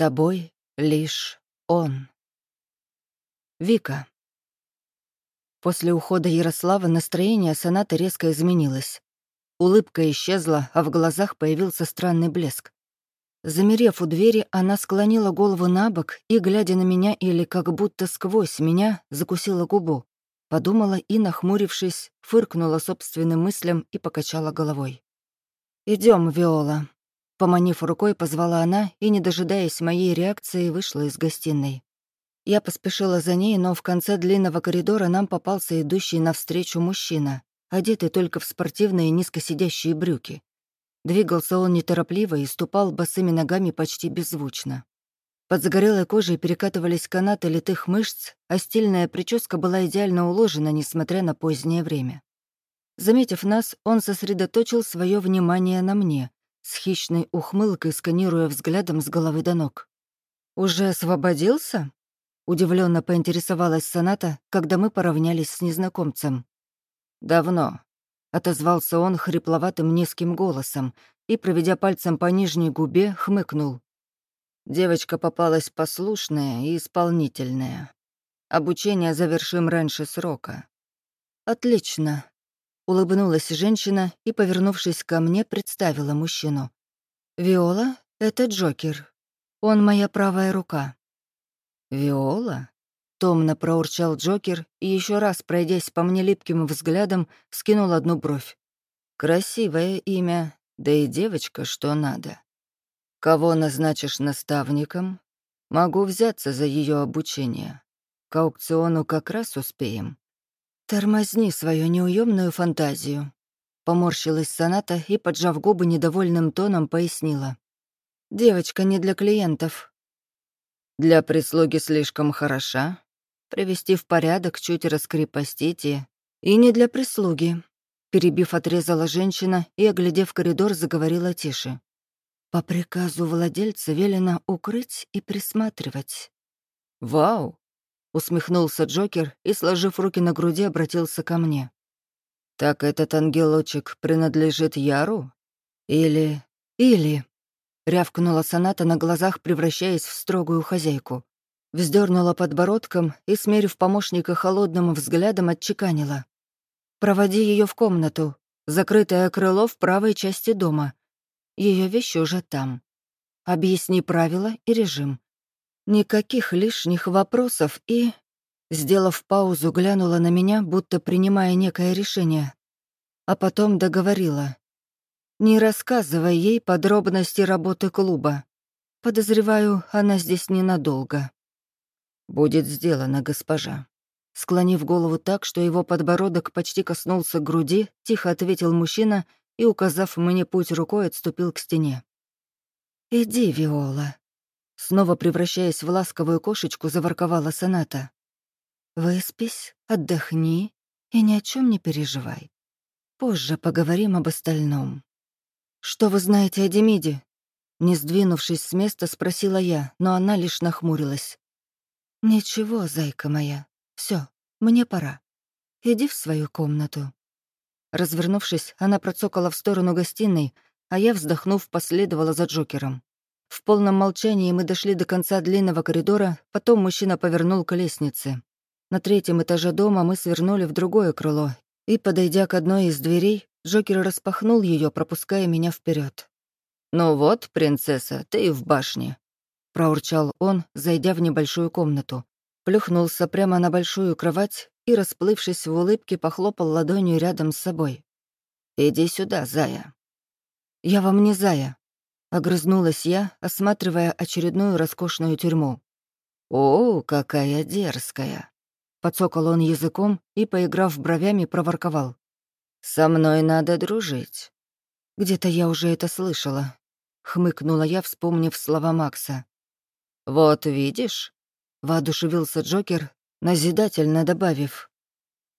тобой лишь он. Вика. После ухода Ярослава настроение сонаты резко изменилось. Улыбка исчезла, а в глазах появился странный блеск. Замерев у двери, она склонила голову на бок и, глядя на меня или как будто сквозь меня, закусила губу. Подумала и, нахмурившись, фыркнула собственным мыслям и покачала головой. Идем, Виола». Поманив рукой, позвала она и, не дожидаясь моей реакции, вышла из гостиной. Я поспешила за ней, но в конце длинного коридора нам попался идущий навстречу мужчина, одетый только в спортивные низкосидящие брюки. Двигался он неторопливо и ступал босыми ногами почти беззвучно. Под загорелой кожей перекатывались канаты литых мышц, а стильная прическа была идеально уложена, несмотря на позднее время. Заметив нас, он сосредоточил свое внимание на мне, с хищной ухмылкой сканируя взглядом с головы до ног. «Уже освободился?» Удивленно поинтересовалась Соната, когда мы поравнялись с незнакомцем. «Давно», — отозвался он хрипловатым низким голосом и, проведя пальцем по нижней губе, хмыкнул. Девочка попалась послушная и исполнительная. Обучение завершим раньше срока. «Отлично», — улыбнулась женщина и, повернувшись ко мне, представила мужчину. «Виола — это Джокер. Он моя правая рука». «Виола?» — томно проурчал Джокер и, еще раз пройдясь по мне липким взглядом, скинул одну бровь. «Красивое имя, да и девочка что надо. Кого назначишь наставником? Могу взяться за ее обучение. К аукциону как раз успеем». «Тормозни свою неуемную фантазию», — поморщилась Соната и, поджав губы недовольным тоном, пояснила. «Девочка не для клиентов, для прислуги слишком хороша. Привести в порядок, чуть раскрепостить и... И не для прислуги. Перебив, отрезала женщина и, оглядев коридор, заговорила тише. По приказу владельца велено укрыть и присматривать. «Вау!» — усмехнулся Джокер и, сложив руки на груди, обратился ко мне. «Так этот ангелочек принадлежит Яру? Или... или...» рявкнула соната на глазах, превращаясь в строгую хозяйку. Вздернула подбородком и, смерив помощника холодным взглядом, отчеканила. «Проводи ее в комнату. Закрытое крыло в правой части дома. Ее вещи уже там. Объясни правила и режим. Никаких лишних вопросов и...» Сделав паузу, глянула на меня, будто принимая некое решение. А потом договорила. Не рассказывай ей подробности работы клуба. Подозреваю, она здесь ненадолго. Будет сделано, госпожа. Склонив голову так, что его подбородок почти коснулся груди, тихо ответил мужчина и, указав мне путь рукой, отступил к стене. «Иди, Виола», — снова превращаясь в ласковую кошечку, заворковала соната. «Выспись, отдохни и ни о чем не переживай. Позже поговорим об остальном». «Что вы знаете о Демиде?» Не сдвинувшись с места, спросила я, но она лишь нахмурилась. «Ничего, зайка моя. Все, мне пора. Иди в свою комнату». Развернувшись, она процокала в сторону гостиной, а я, вздохнув, последовала за Джокером. В полном молчании мы дошли до конца длинного коридора, потом мужчина повернул к лестнице. На третьем этаже дома мы свернули в другое крыло и, подойдя к одной из дверей, Джокер распахнул ее, пропуская меня вперед. «Ну вот, принцесса, ты в башне», — проурчал он, зайдя в небольшую комнату. Плюхнулся прямо на большую кровать и, расплывшись в улыбке, похлопал ладонью рядом с собой. «Иди сюда, зая». «Я вам не зая», — огрызнулась я, осматривая очередную роскошную тюрьму. «О, какая дерзкая!» Подсокал он языком и, поиграв бровями, проворковал. «Со мной надо дружить». «Где-то я уже это слышала», — хмыкнула я, вспомнив слова Макса. «Вот видишь», — воодушевился Джокер, назидательно добавив.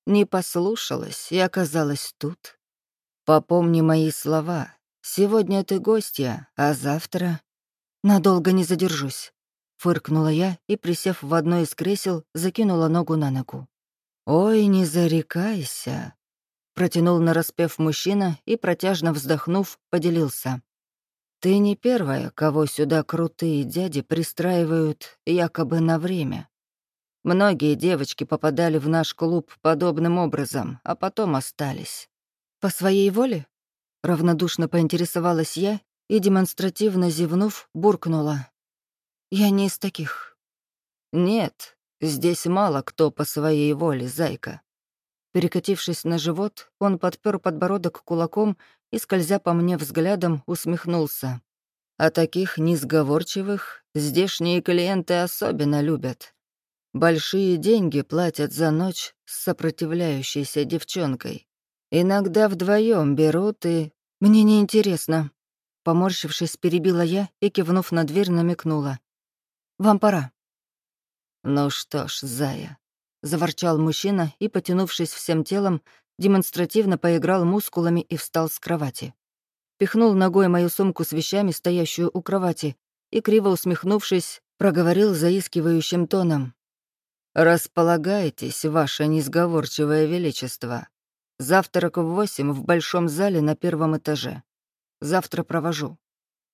«Не послушалась и оказалась тут. Попомни мои слова. Сегодня ты гостья, а завтра...» «Надолго не задержусь», — фыркнула я и, присев в одно из кресел, закинула ногу на ногу. «Ой, не зарекайся», Протянул нараспев мужчина и, протяжно вздохнув, поделился. Ты не первая, кого сюда крутые дяди пристраивают якобы на время. Многие девочки попадали в наш клуб подобным образом, а потом остались. По своей воле? Равнодушно поинтересовалась я и, демонстративно зевнув, буркнула. Я не из таких. Нет, здесь мало кто по своей воле, зайка. Перекатившись на живот, он подпер подбородок кулаком и, скользя по мне взглядом, усмехнулся. А таких несговорчивых здешние клиенты особенно любят. Большие деньги платят за ночь с сопротивляющейся девчонкой. Иногда вдвоем берут и... Мне неинтересно. Поморщившись, перебила я и, кивнув на дверь, намекнула. «Вам пора». «Ну что ж, зая», — заворчал мужчина и, потянувшись всем телом, демонстративно поиграл мускулами и встал с кровати. Пихнул ногой мою сумку с вещами, стоящую у кровати, и, криво усмехнувшись, проговорил заискивающим тоном. «Располагайтесь, ваше несговорчивое величество. Завтрак в восемь в большом зале на первом этаже. Завтра провожу».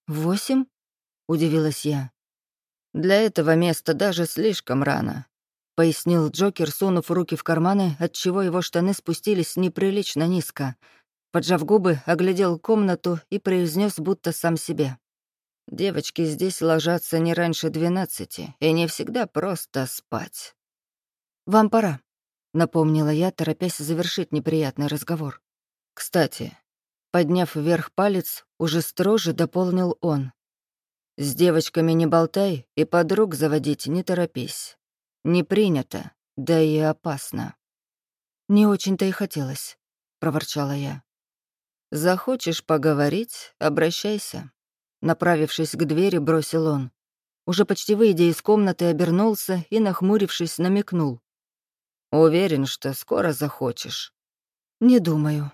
«Восемь?» — удивилась я. «Для этого места даже слишком рано пояснил Джокер, сунув руки в карманы, отчего его штаны спустились неприлично низко. Поджав губы, оглядел комнату и произнес будто сам себе. «Девочки здесь ложатся не раньше двенадцати, и не всегда просто спать». «Вам пора», — напомнила я, торопясь завершить неприятный разговор. «Кстати», — подняв вверх палец, уже строже дополнил он. «С девочками не болтай и подруг заводить не торопись. Не принято, да и опасно. Не очень-то и хотелось, проворчала я. Захочешь поговорить, обращайся. Направившись к двери, бросил он. Уже почти выйдя из комнаты, обернулся и, нахмурившись, намекнул. «Уверен, что скоро захочешь». «Не думаю».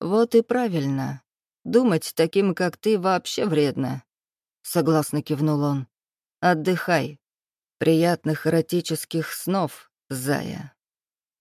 «Вот и правильно. Думать таким, как ты, вообще вредно», — согласно кивнул он. «Отдыхай. Приятных эротических снов, зая.